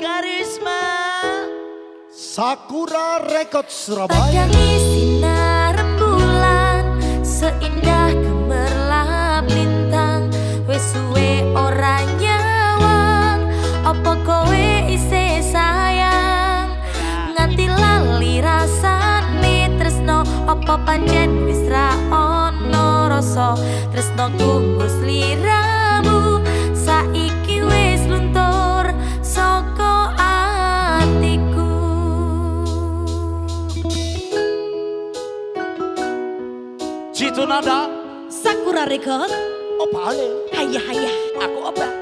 Karisma. Sakura Record Surabaya. Jitu nada. Sakura record. Opale. Hayah hayah. Aku opale.